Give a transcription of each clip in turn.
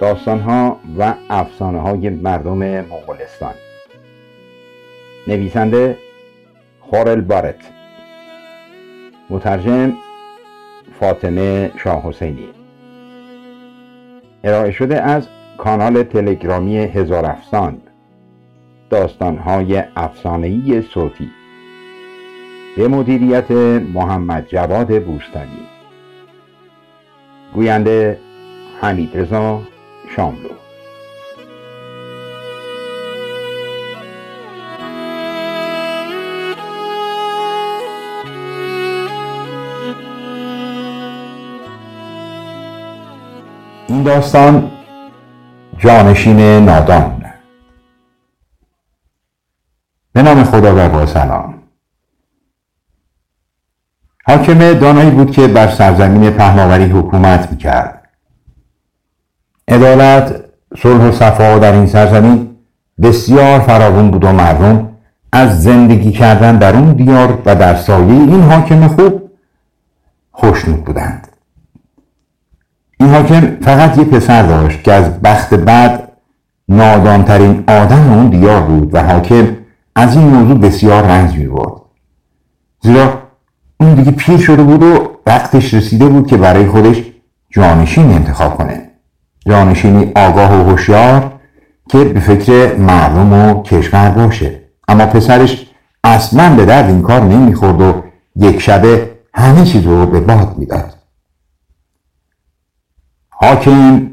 داستانها و افسانه های مردم مغولستان. نویسنده خورل بارت. مترجم فاطمه شاه حسینی. ارائه شده از کانال تلگرامی هزار افسان. داستانهای افسانه‌ای صوتی. به مدیریت محمد جواد بوستانی. گوینده حمید رضا. شاملو این داستان جانشین نادان. به نام خدا و با سلام. حاکم دانایی بود که بر سرزمین پهناوری حکومت می‌کرد. عدالت صلح و صفا در این سرزمین بسیار فراوان بود و مردم از زندگی کردن در اون دیار و در سایه این حاکم خوب خوشنود بودند. این حاکم فقط یه پسر داشت که از بخت بعد نادانترین آدم اون دیار بود و حاکم از این موضوع بسیار رنج می زیرا اون دیگه پیر شده بود و وقتش رسیده بود که برای خودش جانشین انتخاب کنه. جانشینی آگاه و هوشیار که به فکر مردم و کشور باشه. اما پسرش اصلا به درد این کار نمی‌خورد و یک شبه همه چیز رو به باد می‌داد. حاکم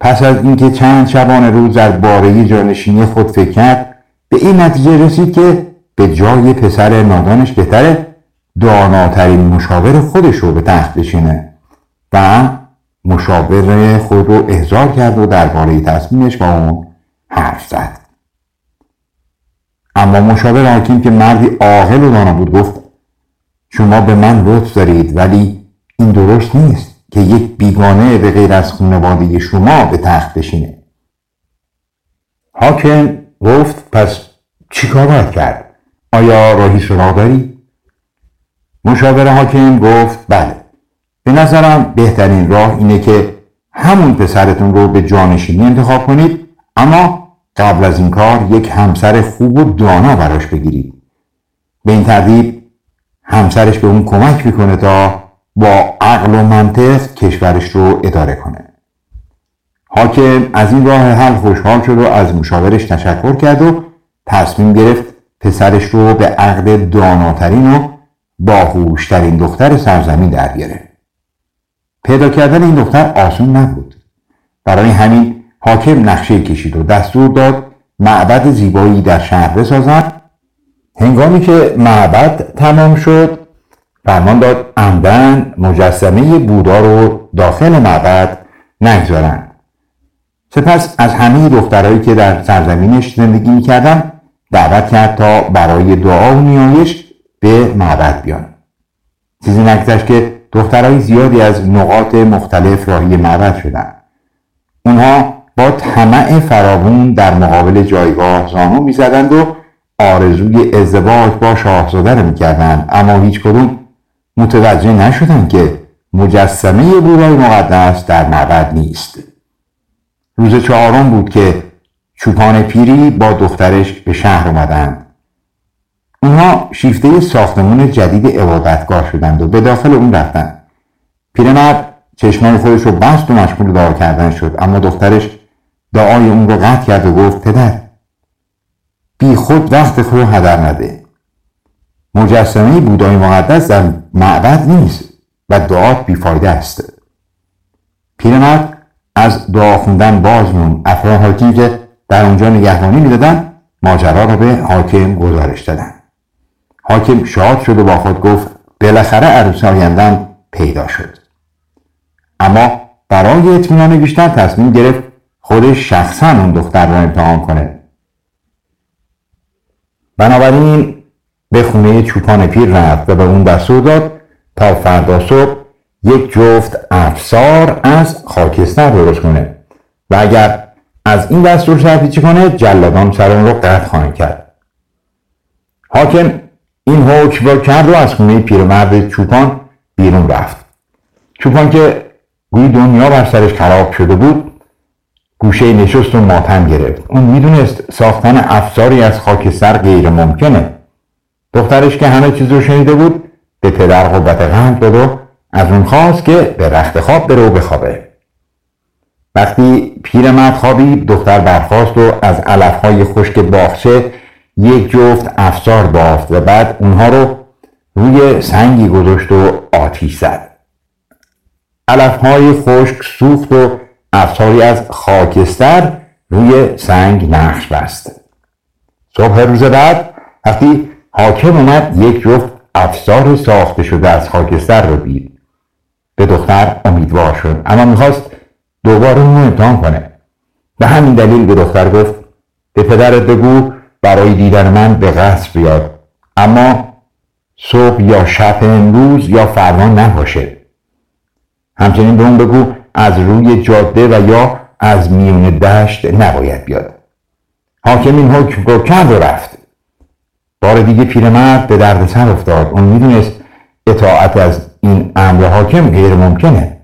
پس از اینکه چند شبانه روز در باره جانشینی خود فکر کرد به این نتیجه رسید که به جای پسر نادانش بهتره داناترین مشاور خودش رو به تخت بشینه و مشاور خود رو احضار کرد و درباره تصمیمش با اون حرف زد. اما مشاور حاکم که مردی عاقل و دانا بود گفت شما به من لطف دارید ولی این درست نیست که یک بیگانه به غیر از خانواده شما به تخت بشینه. حاکم گفت پس چیکار باید کرد؟ آیا راهی سراغ داری؟ مشاور حاکم گفت بله. به نظرم بهترین راه اینه که همون پسرتون رو به جانشینی انتخاب کنید اما قبل از این کار یک همسر خوب و دانا براش بگیرید. به این ترتیب همسرش به اون کمک می‌کنه تا با عقل و منطق کشورش رو اداره کنه. حاکم از این راه حل خوشحال شد و از مشاورش تشکر کرد و تصمیم گرفت پسرش رو به عقد داناترین و باهوشترین دختر سرزمین در بیاره. پیدا کردن این دختر آسون نبود. برای همین حاکم نقشه کشید و دستور داد معبد زیبایی در شهر بسازند هنگامی که معبد تمام شد فرمان داد عمدن مجسمه بودا رو داخل معبد نگذارند سپس از همه دخترهایی که در سرزمینش زندگی می‌کردن دعوت کرد تا برای دعا و نیایش به معبد بیان. چیزی نگذشت که دخترهای زیادی از نقاط مختلف راهی معبد شدند اونها با طمع فراوون در مقابل جایگاه زانو می‌زدند و آرزوی ازدواج با شاهزاده رو می‌کردند. اما هیچ کدوم متوجه نشدند که مجسمه بورای مقدس در معبد نیست. روز چهارم بود که چوپان پیری با دخترش به شهر اومدند. اونها شیفته ساختمون جدید عبادتگاه شدند و به داخل اون رفتند. پیرمرد چشمان خودش رو بست و مشغول دعا کردن شد اما دخترش دعای اون رو قطع کرد و گفت پدر بی خود وقت خود هدر نده. مجسمه بودای مقدس در معبد نیست و دعات بیفایده است. پیرمرد از دعا خوندن باز مون افراد که در اونجا نگهبانی می‌دادن ماجرا را به حاکم گزارش دادن. حاکم شاد شد و با خود گفت بالاخره عروس آیندم پیدا شد. اما برای اطمینان بیشتر تصمیم گرفت خودش شخصا اون دختر را امتحان کنه. بنابراین به خونه چوپان پیر رفت و به اون دستور داد تا فردا صبح یک جفت افسار از خاکستر درست کنه و اگر از این دستور سرپیچی کنه جلادان سر اون رو قطع خواهند کرد. حاکم این حکم را کرد و از خونه پیرمرد چوپان بیرون رفت. چوپان که گوی دنیا بر سرش خراب شده بود گوشه نشست و ماتم گرفت. اون می‌دونست ساختن افساری از خاکستر غیر ممکنه. دخترش که همه چیز رو شنیده بود به پدر قوت قلب داد و از اون خواست که به رخت خواب بره و بخوابه. وقتی پیرمرد خوابید دختر برخواست و از علفهای خشک باغچه یک جفت افسار بافت و بعد اونها رو روی سنگی گذاشت و آتیش زد. علفهای خشک سوخت و افساری از خاکستر روی سنگ نقش بست. صبح روز بعد وقتی حاکم اومد یک جفت افسار ساخته شده از خاکستر رو دید. به دختر امیدوار شد اما می‌خواست دوباره اونو امتحان کنه. به همین دلیل به دختر گفت به پدرت بگو برای دیدن من به قصر بیاد. اما صبح یا شب امروز یا فردا نباشه. همچنین به اون بگو از روی جاده و یا از میون دشت نباید بیاد. حاکم این حکم رو کند و رفت. بار دیگه پیرمرد به دردسر افتاد. اون می‌دونست اطاعت از این امر حاکم غیر ممکنه.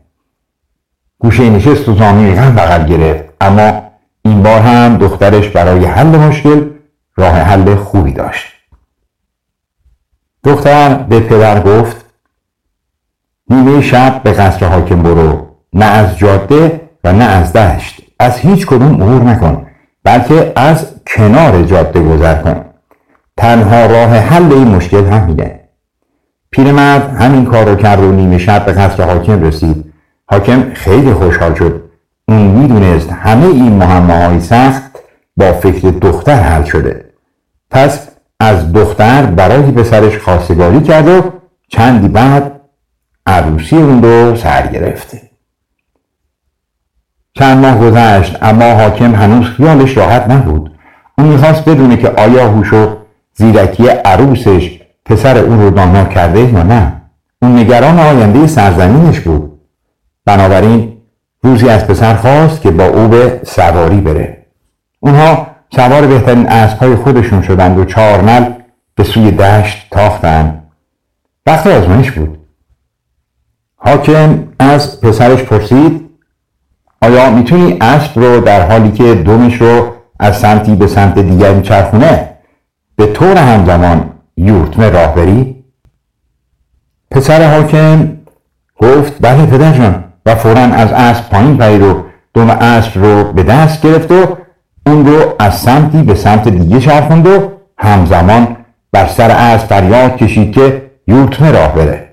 گوشه نشست و زامین غم بغل گرفت. اما این بار هم دخترش برای حل مشکل راه حل خوبی داشت. دختر به پدر گفت نیمه شب به قصر حاکم برو نه از جاده و نه از دشت. از هیچ کدوم عبور نکن بلکه از کنار جاده گذر کن. تنها راه حل این مشکل همینه. پیرمرد همین کار رو کرد و نیمه شب به قصر حاکم رسید. حاکم خیلی خوشحال شد. اون می‌دونست همه این معماهای های سخت با فکر دختر حل شده. پس از دختر برای پسرش خواستگاری کرد و چندی بعد عروسی اون رو سر گرفته. چند ماه گذشت اما حاکم هنوز خیالش راحت نبود. اون می‌خواست بدونه که آیا هوش و زیرکی عروسش پسر اون رو دانا کرده یا نه. اون نگران آینده سرزمینش بود. بنابراین روزی از پسر خواست که با او به سواری بره. اونها سوار بهترین اسبهای خودشون شدند و چهارمل به سوی دشت تاختند وقت آزمایش بود حاکم از پسرش پرسید آیا می‌تونی اسب رو در حالی که دومش رو از سمتی به سمت دیگر میچرخونه به طور همزمان یورتمه راه بری؟ پسر حاکم گفت بله پدر جان و فورا از اسب پایین پرید و دوم اسب رو به دست گرفت و اون رو از سمتی به سمت دیگه چرخوند و همزمان بر سر اسب فریاد کشید که یوتمه راه بره.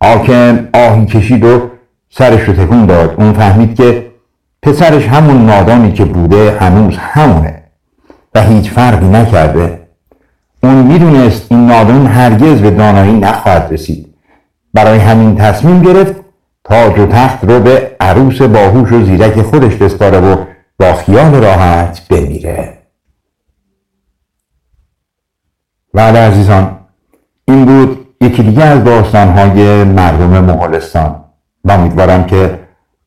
آکم آهی کشید و سرش رو تکون داد. اون فهمید که پسرش همون نادانی که بوده هنوز همونه و هیچ فرقی نکرده. اون می‌دونست این نادان هرگز به دانایی نخواهد رسید. برای همین تصمیم گرفت تاج و تخت رو به عروس باهوش و زیرک خودش بسپاره و با خیال راحت بمیره. بله عزیزان این بود یکی دیگه از داستانهای مردم مغولستان. و امیدوارم که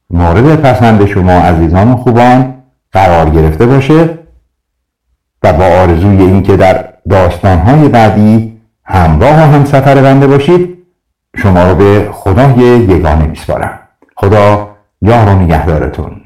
مورد پسند شما عزیزان و خوبان قرار گرفته باشه و با آرزوی اینکه در داستانهای بعدی همراه و همسفر بنده باشید شما رو به خدای یگانه میسپارم. خدا یار و نگهدارتون.